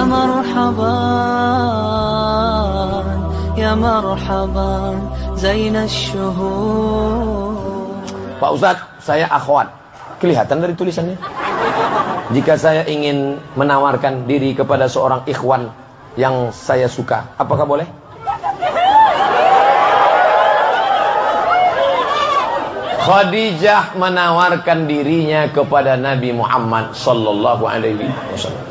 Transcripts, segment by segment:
يا مرحبا يا مرحبا زين الشهور Pak Ustadz, saya akhwat. Kelihatan dari tulisannya. Jika saya ingin menawarkan diri kepada seorang ikhwan yang saya suka, apakah boleh? Khadijah menawarkan dirinya kepada Nabi Muhammad sallallahu alaihi wasallam.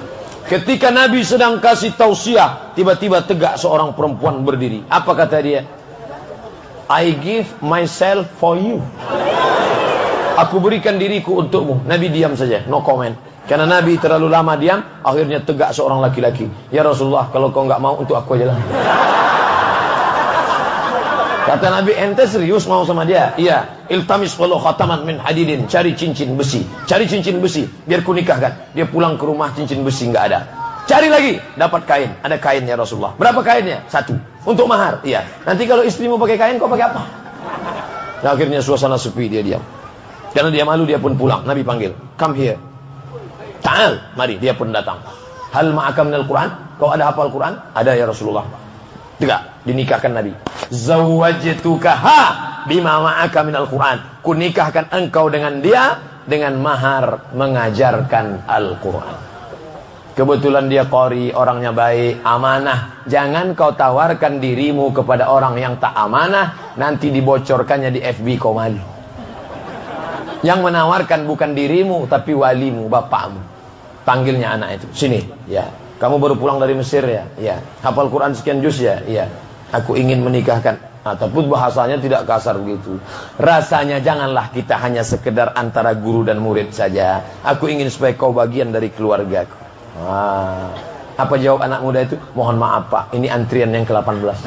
Ketika Nabi sedang kasih tausiah, tiba-tiba tegak seorang perempuan berdiri. Apa kata dia? I give myself for you. Aku berikan diriku untukmu. Nabi diam saja, no comment. Karena Nabi terlalu lama diam, akhirnya tegak seorang laki-laki. Ya Rasulullah, kalau kau nggak mau untuk aku aja lah. Kata Nabi, ente serius mau sama dia? Iya. Iltamis walau khataman min hadidin. Cari cincin besi. Cari cincin besi. Biar ku nikahkan. Dia pulang ke rumah cincin besi nggak ada. Cari lagi. Dapat kain. Ada kain ya Rasulullah. Berapa kainnya? Satu. Untuk mahar. Iya. Nanti kalau istrimu pakai kain, kau pakai apa? Nah, akhirnya suasana sepi dia diam. Karena dia malu, dia pun pulang. Nabi panggil. Come here. Ta'al. Mari. Dia pun datang. Hal ma'akam minal Quran? Kau ada hafal Quran? Ada ya Rasulullah. Tidak. Dinikahkan Nabi. Zawajtukaha bima ma'aka minal Quran. Kunikahkan engkau dengan dia dengan mahar mengajarkan Al-Quran. Kebetulan dia kori, orangnya baik, amanah. Jangan kau tawarkan dirimu kepada orang yang tak amanah, nanti dibocorkannya di FB kau malu. Yang menawarkan bukan dirimu, tapi walimu, bapakmu. Panggilnya anak itu. Sini, ya. Kamu baru pulang dari Mesir ya? Ya. Hafal Quran sekian juz ya? Iya. Aku ingin menikahkan. Ataupun bahasanya tidak kasar begitu. Rasanya janganlah kita hanya sekedar antara guru dan murid saja. Aku ingin supaya kau bagian dari keluargaku. Wah. Apa jawab anak muda itu? Mohon maaf pak, ini antrian yang ke-18.